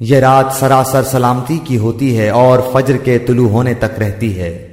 یہ رات سراسر سلامتی کی ہوتی ہے اور فجر کے طلوع ہونے تک رہتی ہے۔